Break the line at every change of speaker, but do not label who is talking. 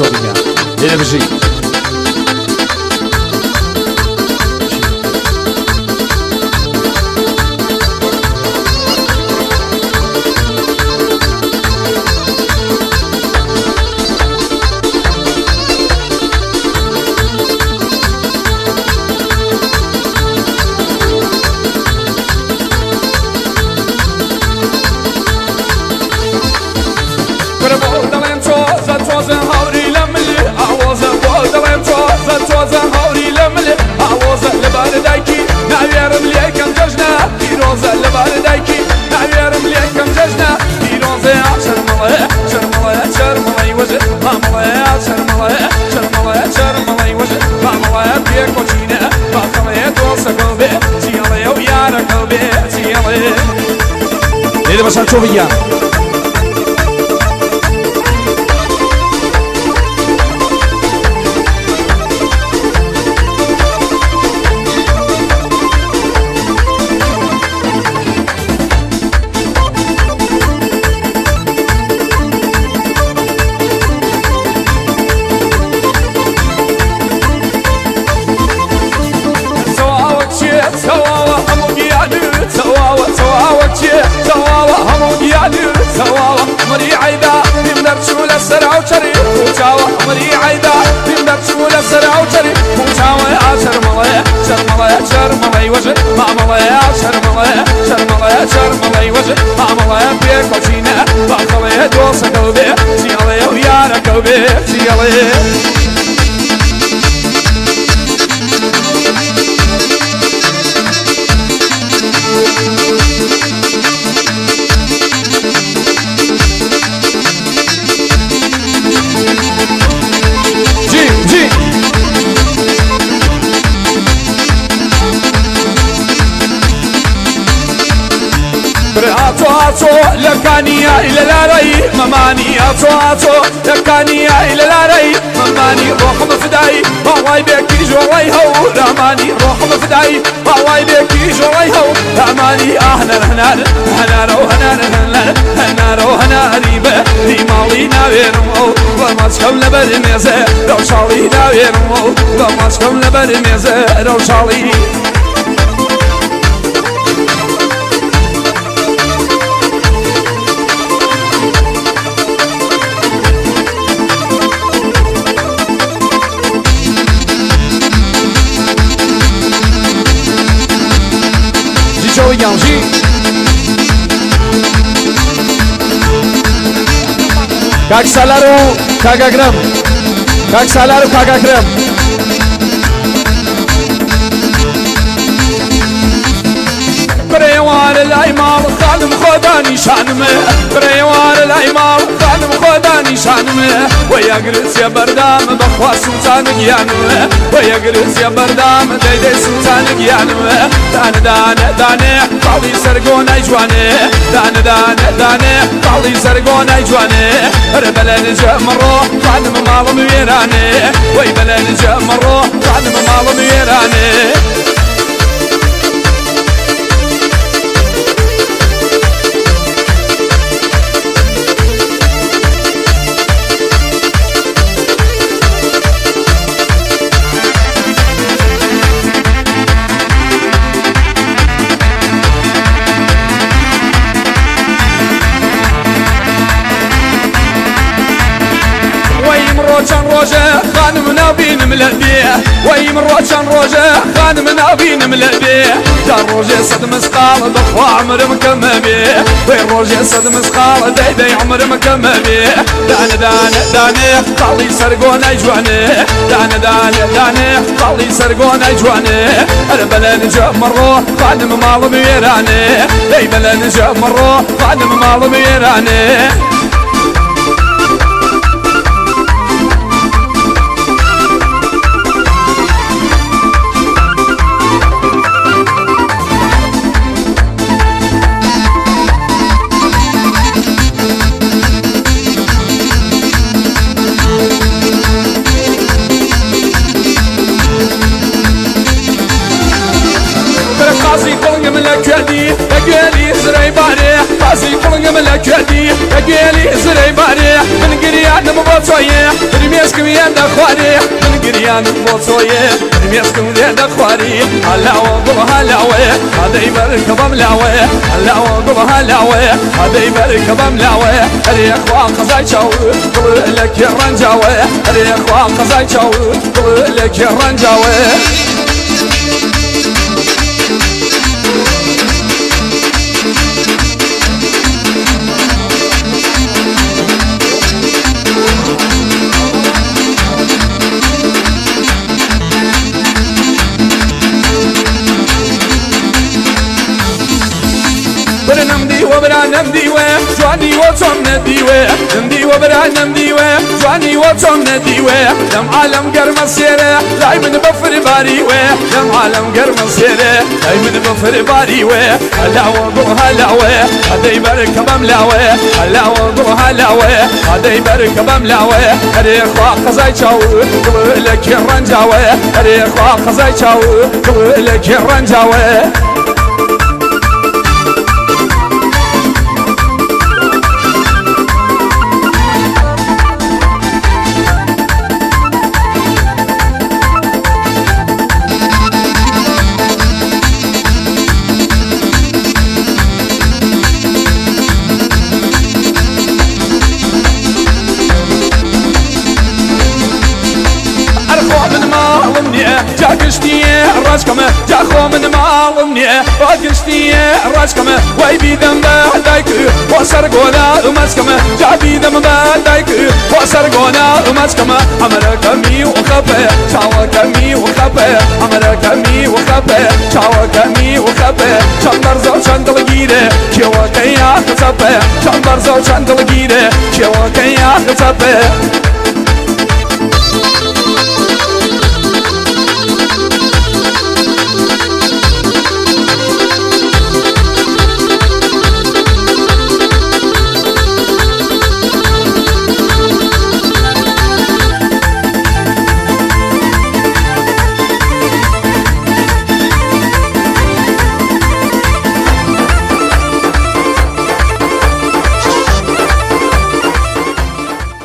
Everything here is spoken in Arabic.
бросил меня. Не. देखो هنا بجي Vamos al Chovilla.
أتو لكانيا إلى لاري مماني أتو أتو لكانيا إلى لاري مماني روح مفداي والله بيكي جوي هو رماني روح مفداي والله بيكي جوي هو رماني أهنا هنا هنا رو هنا هنا هنا رو هنا ريبة هي مالي ناويرمو ومسكم لبر ميزة لو شالي ناويرمو ومسكم لبر ميزة لو شالي
Gaksalaru Kagagram. Gaksalaru Kagagram.
Prewan Laima ظالم خدا نشانم بريوار الأيمام ظالم خدا نشانم ويا قرس يا بردام بخوا سلطان قيانم و یا يا بردم دید سلطان قيانم دان دان دان قالي سرگون ایجوانه دان دان دانه قالي سرقون أجوانه ربلن جمرو ظالم وی ويرانه جام رو ظالم مالم ويرانه روجه خانم نابين ملبيه وي من روشان روجه خانم نابين ملبيه جار روجه صد مسقال بخوا عمر مكمبيه وي روجه صد مسقال داي داي عمر مكمبيه دان دان داني طالي سرقون اجواني دان دان داني طالي سرقون اجواني البلن جمرو خانم مال ميراني أي بلن جمرو خانم مال ميراني راسي كلنق من الكادي اقالي زري باري راسي كلنق من الكادي اقالي زري باري من قريان مبطوية رميسكم يا دخواري من قريان مبطوية رميسكم يا دخواري هلا وقبها هلاوي هذا يبرك بملاوي هلا وقبها هلاوي هذا يبرك بملاوي اري اخوان خزاي شاو لك يا رنجاوي اري اخوان خزاي شاو لك يا رنجاوي دیوە برانم دیوە جوانی وە چۆم نەدیوێ دم دیوە برانم دیوە جوانی وە چۆم نەدیوێ دەم عالم گەرمە سێرە لای من بەفر باریوێ دەم عالم گەرمە سێرە لای من بەفر باریوێ هەلاوە گوڵ هەلاوێ هەدەی بەرکە بەم لاوێ هەلاوە گوڵ هەلاوێ هەدەی بەرکە بەم لاوێ هەرێ خوا قەزای چاو لە کێ ڕەنجاوێ هەرێ خوا قەزای ڕاستکەمە جاخۆ من ماڵم نییە باگشتیە ڕاستکەمە وای بیدەم بە دایک بۆ سەر گۆنا ئومەچکەمە جا بیدەم بە دایک بۆ سەر گۆنا ئومەچکەمە ئەمەرەکەمی و خەپێ چاوەکەمی و خەپێ ئەمەرەکەمی و خەپێ چاوەکەمی و خەپێ چەند بەرزە و چەند دڵگیرێ کێوەکەی